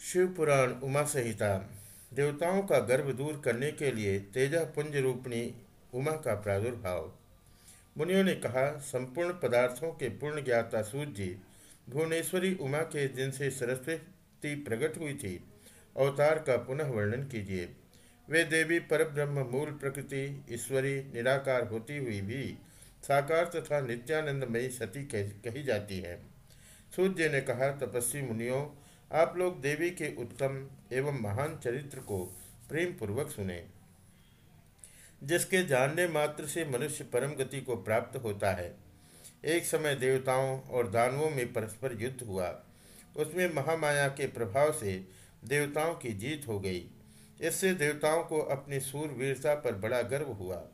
शिव पुराण उमा संहिता, देवताओं का गर्भ दूर करने के लिए तेजा पुंज रूपणी उमा का प्रादुर्भाव। मुनियों ने कहा, संपूर्ण पदार्थों के पूर्ण ज्ञाता सूर्य भुवनेश्वरी उमा के दिन से सरस्वती प्रकट हुई थी। अवतार का पुनः वर्णन कीजिए। वे देवी परब्रह्म मूल प्रकृति, ईश्वरी, निराकार होती हुई भी साकार तथा नित्यानंदमयी सती कही जाती है। सूर्य ने कहा, तपस्वी मुनियों, आप लोग देवी के उत्तम एवं महान चरित्र को प्रेम पूर्वक सुने। जिसके जानने मात्र से मनुष्य परम गति को प्राप्त होता है। एक समय देवताओं और दानवों में परस्पर युद्ध हुआ। उसमें महामाया के प्रभाव से देवताओं की जीत हो गई। इससे देवताओं को अपनी सूरवीरता पर बड़ा गर्व हुआ।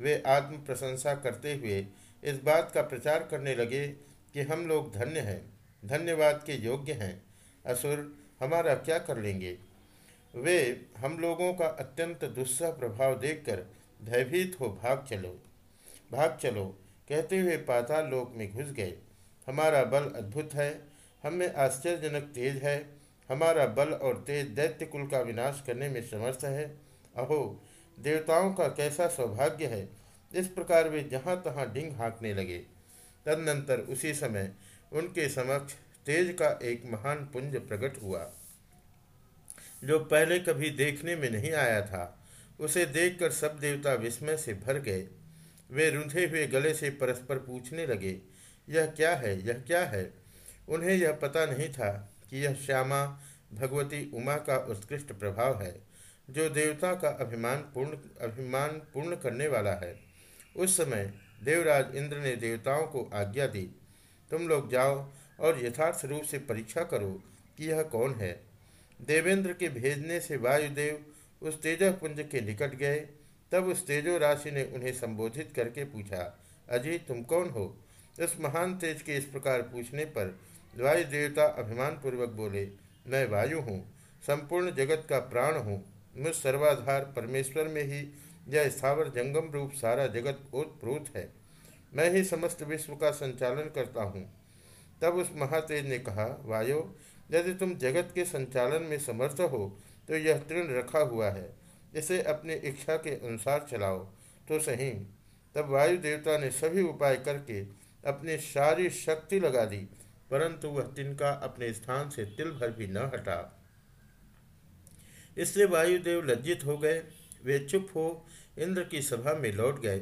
वे आत्म प्रशंसा करते हुए इस बात का प्रचार करने लगे कि हम लोग धन्य हैं। धन्यवाद के योग्य हैं। असुर, हमारा क्या कर लेंगे? वे हम लोगों का अत्यंत दुस्सह प्रभाव देखकर भयभीत हो भाग चलो। भाग चलो, कहते हुए पाताल लोक में घुस गए। हमारा बल अद्भुत है, हमें आश्चर्यजनक तेज है। हमारा बल और तेज दैत्य कुल का विनाश करने में समर्थ है। अहो, देवताओं का कैसा सौभाग्य है। इस प्रकार वे जहाँ तहाँ डिंग हाँकने लगे। तदनंतर उसी समय उनके समक्ष तेज का एक महान पुंज प्रकट हुआ। जो पहले कभी देखने में नहीं आया था, उसे देखकर सब देवता विस्मय से भर गए। वे रुंधे हुए गले से परस्पर पूछने लगे, यह क्या है? यह क्या है? उन्हें यह पता नहीं था कि यह श्यामा, भगवती उमा का उत्कृष्ट प्रभाव है, जो देवता का अभिमान पूर्ण अभिमान पूर्ण करने वाला है। उस समय देवराज इंद्र ने देवताओं को आज्ञा दी। तुम लोग जाओ और यथार्थ रूप से परीक्षा करो कि यह कौन है। देवेंद्र के भेजने से वायुदेव उस तेजह पुंज के निकट गए। तब उस तेजो राशि ने उन्हें संबोधित करके पूछा, अजय, तुम कौन हो? उस महान तेज के इस प्रकार पूछने पर वायु देवता अभिमान पूर्वक बोले, मैं वायु हूँ, संपूर्ण जगत का प्राण हूँ। मुझ सर्वाधार परमेश्वर में ही यह स्थावर जंगम रूप सारा जगत ओतप्रोत है। मैं ही समस्त विश्व का संचालन करता हूँ। तब उस महातेज ने कहा, वायु, यदि तुम जगत के संचालन में समर्थ हो तो यह तृण रखा हुआ है। इसे अपनी इच्छा के अनुसार चलाओ तो सही। तब वायु देवता ने सभी उपाय करके अपनी सारी शक्ति लगा दी, परंतु वह तिनका अपने स्थान से तिल भर भी न हटा। इससे वायुदेव लज्जित हो गए। वे चुप हो इंद्र की सभा में लौट गए।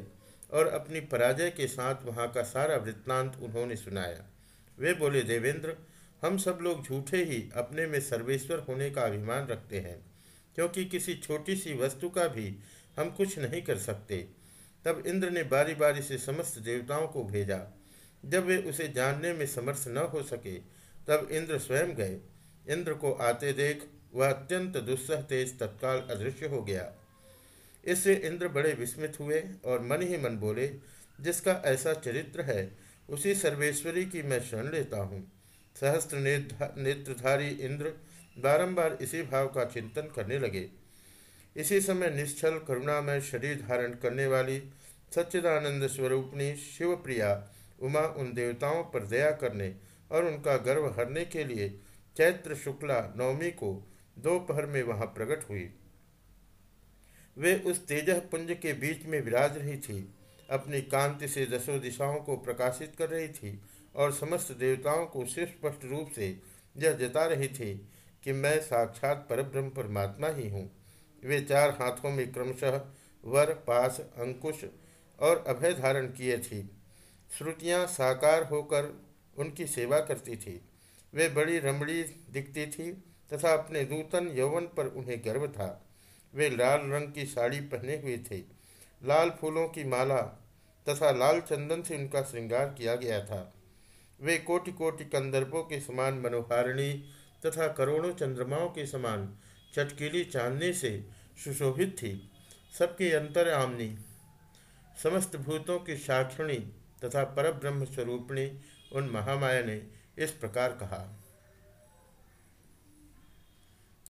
और अपनी पराजय के साथ वहाँ का सारा वृत्तांत उन्होंने सुनाया। वे बोले, देवेंद्र, हम सब लोग झूठे ही अपने में सर्वेश्वर होने का अभिमान रखते हैं, क्योंकि किसी छोटी सी वस्तु का भी हम कुछ नहीं कर सकते। तब इंद्र ने बारी बारी से समस्त देवताओं को भेजा। जब वे उसे जानने में समर्थ न हो सके, तब इंद्र स्वयं गए। इंद्र को आते देख वह अत्यंत दुस्सह तेज तत्काल अदृश्य हो गया। इससे इंद्र बड़े विस्मित हुए और मन ही मन बोले, जिसका ऐसा चरित्र है, उसी सर्वेश्वरी की मैं शरण लेता हूँ। सहस्त्र नेत्रधारी इंद्र बारंबार इसी भाव का चिंतन करने लगे। इसी समय निश्चल करुणामय शरीर धारण करने वाली सच्चिदानंद स्वरूपणी शिवप्रिया उमा उन देवताओं पर दया करने और उनका गर्व हरने के लिए चैत्र शुक्ला नवमी को दोपहर में वहाँ प्रकट हुई। वे उस तेजह पुंज के बीच में विराज रही थी, अपनी कांति से दसों दिशाओं को प्रकाशित कर रही थी और समस्त देवताओं को स्पष्ट रूप से यह जता रही थी कि मैं साक्षात परब्रह्म परमात्मा ही हूँ। वे चार हाथों में क्रमशः वर पास अंकुश और अभय धारण किए थी। श्रुतियाँ साकार होकर उनकी सेवा करती थी। वे बड़ी रमणी दिखती थी तथा अपने नूतन यौवन पर उन्हें गर्व था। वे लाल रंग की साड़ी पहने हुए थे। लाल फूलों की माला तथा लाल चंदन से उनका श्रृंगार किया गया था। वे कोटि कोटि कंदर्पों के समान मनोहारिणी तथा करोड़ों चंद्रमाओं के समान चटकीली चांदनी से सुशोभित थी। सबकी अंतर आमनी, समस्त भूतों की साक्षिणी तथा परब्रह्म स्वरूपिणी उन महामाया ने इस प्रकार कहा।